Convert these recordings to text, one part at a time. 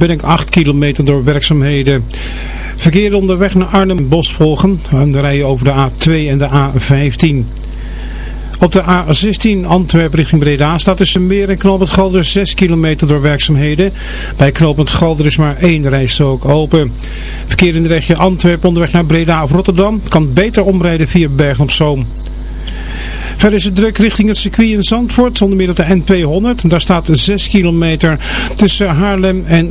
ben ik 8 kilometer door werkzaamheden. Verkeer onderweg naar Arnhem Bos volgen. En dan rij je over de A2 en de A15. Op de A16 Antwerpen richting Breda staat tussen Meer en Knoopend Galder 6 kilometer door werkzaamheden. Bij Knoopend Galder is maar één rijstrook open. Verkeer in de regio Antwerpen onderweg naar Breda of Rotterdam kan beter omrijden via Bergen op Zoom. Verder is het druk richting het circuit in Zandvoort, zonder meer op de N200. Daar staat 6 kilometer tussen Haarlem en...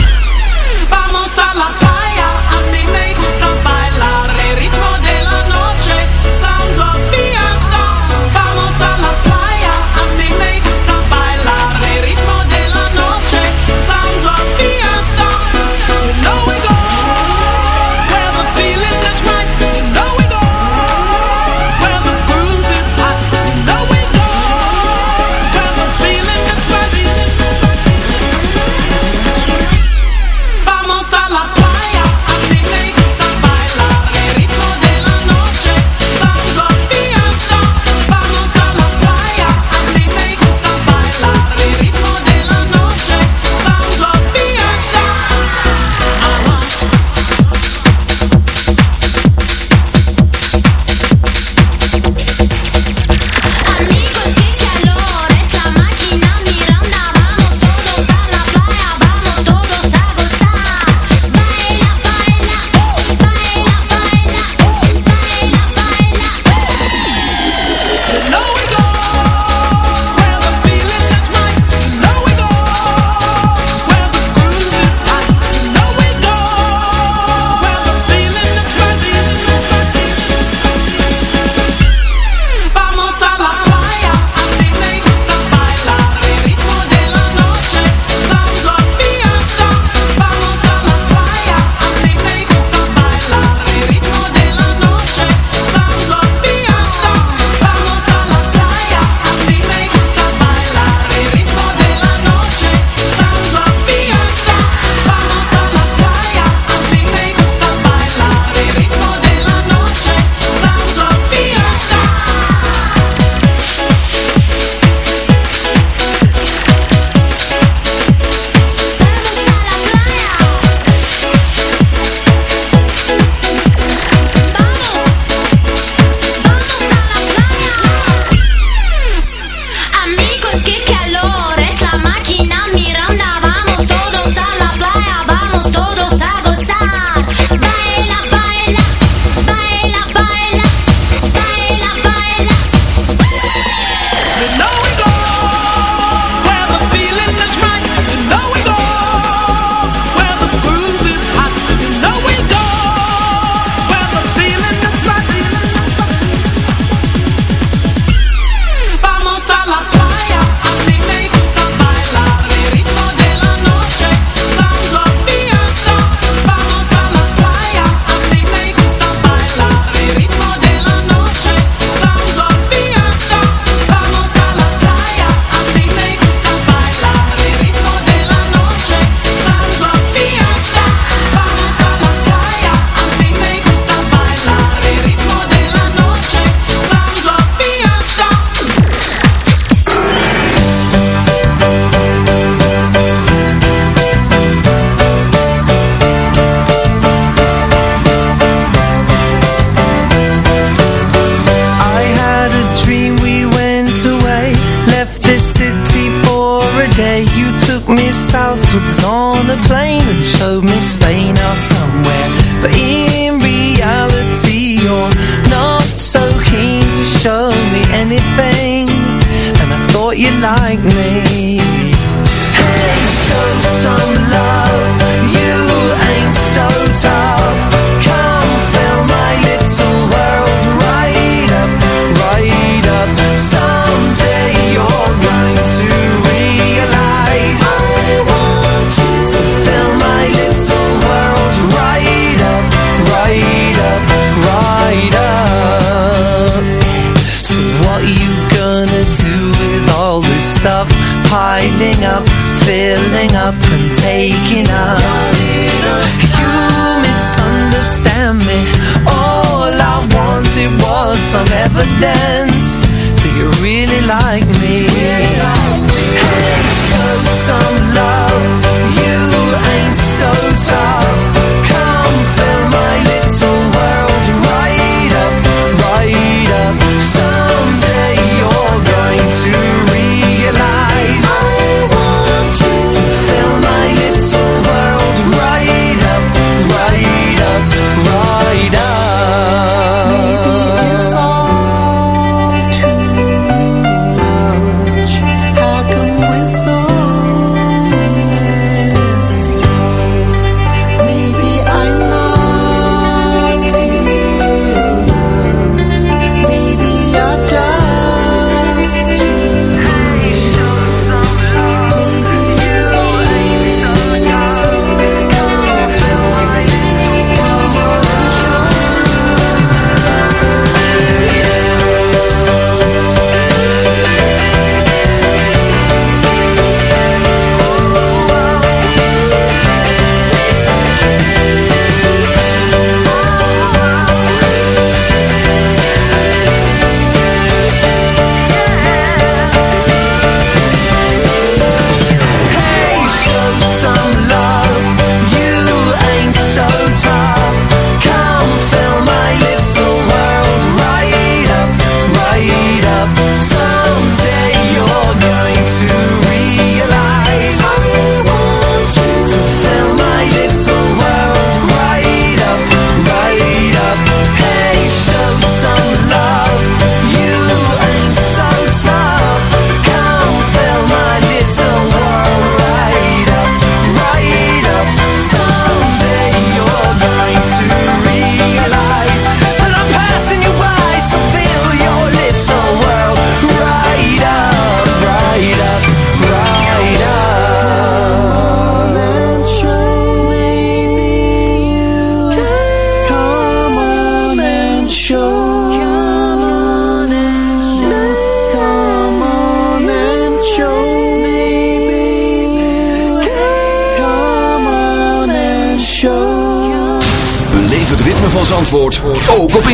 It's on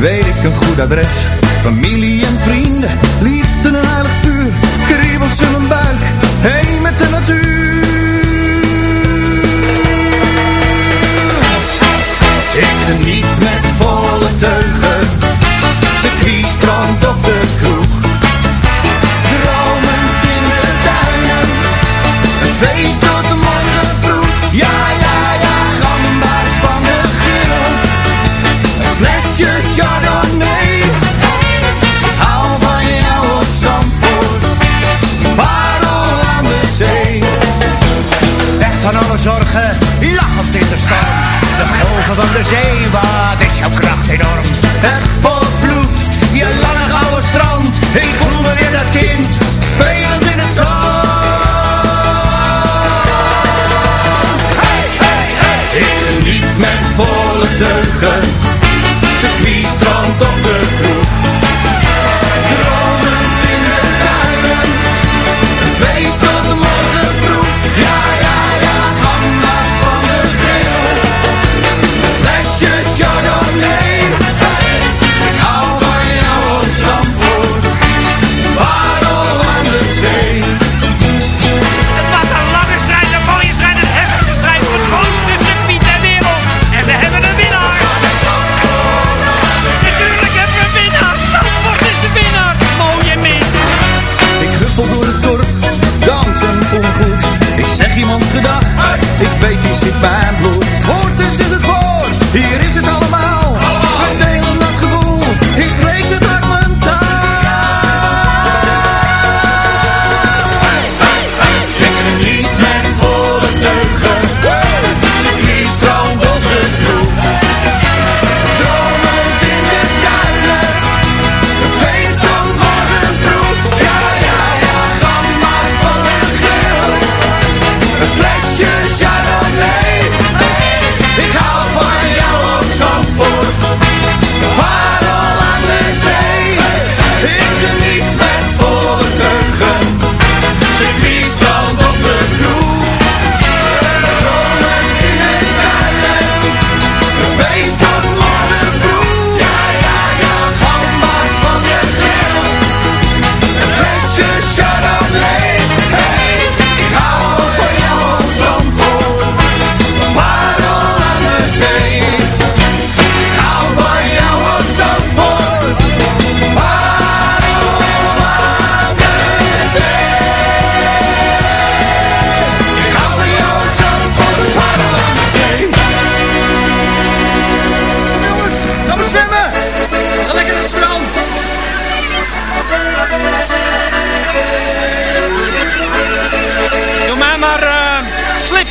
weet ik een goed adres.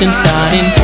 since starting.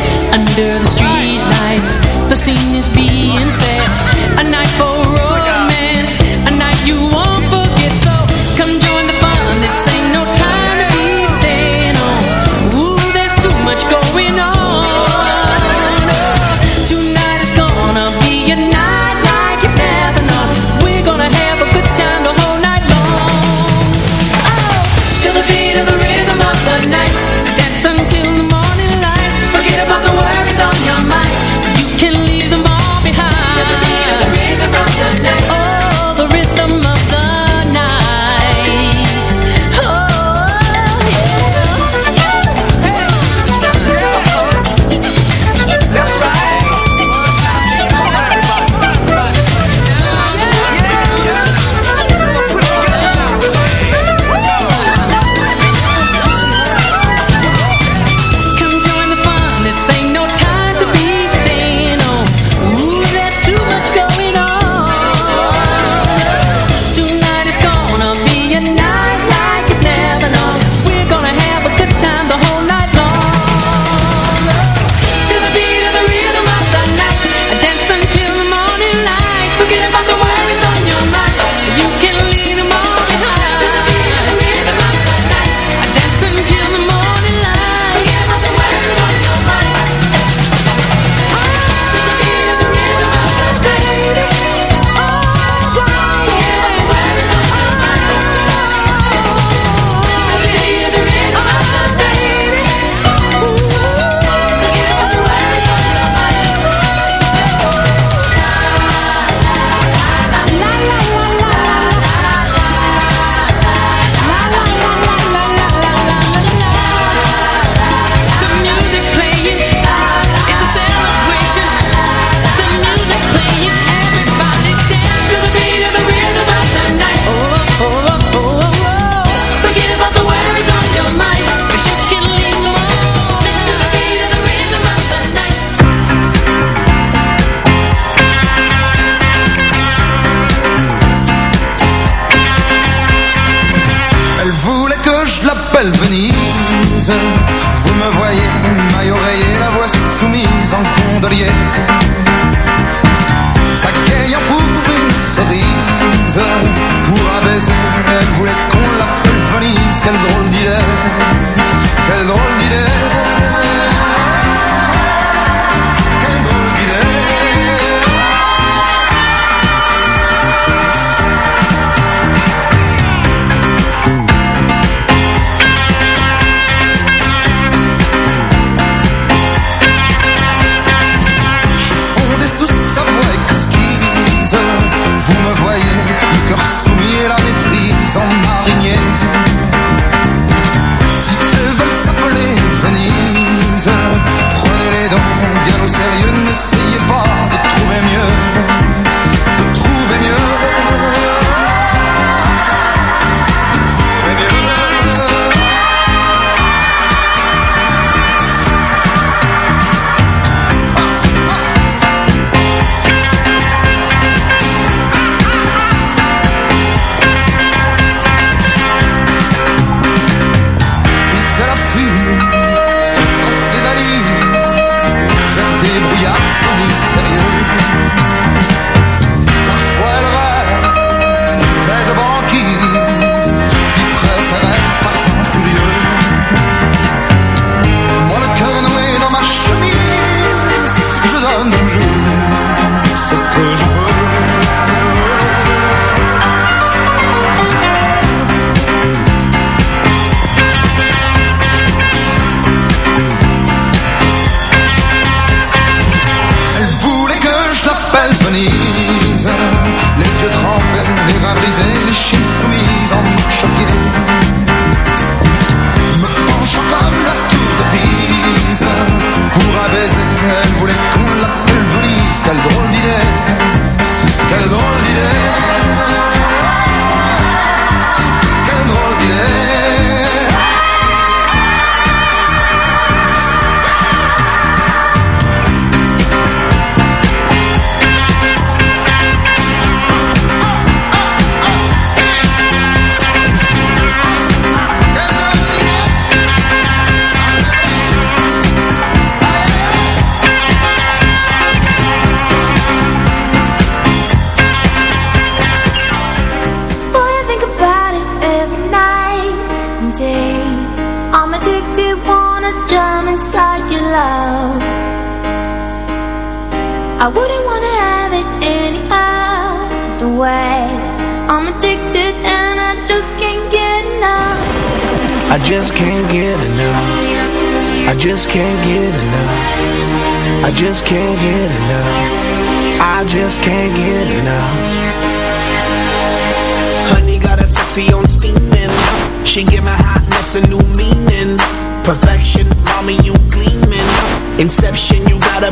Got on steaming. She give my hotness a new meaning. Perfection, mommy, you gleaming. Inception, you got a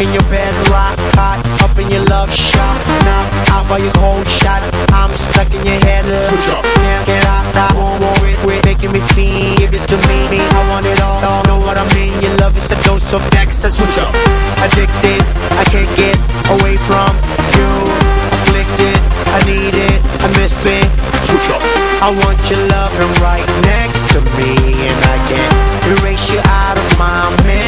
in your bed, rock hot, up in your love shot. Now out by your cold shot, I'm stuck in your head. Look. Switch up. Can't get out, I won't worry, quit making me feel. Give it to me, I want it all, all. Know what I mean? Your love is a dose of next Switch up. Addicted, I can't get away from you. Afflicted, I need it, I miss it. Switch up. I want your loving right next to me, and I can't erase you out of my memory.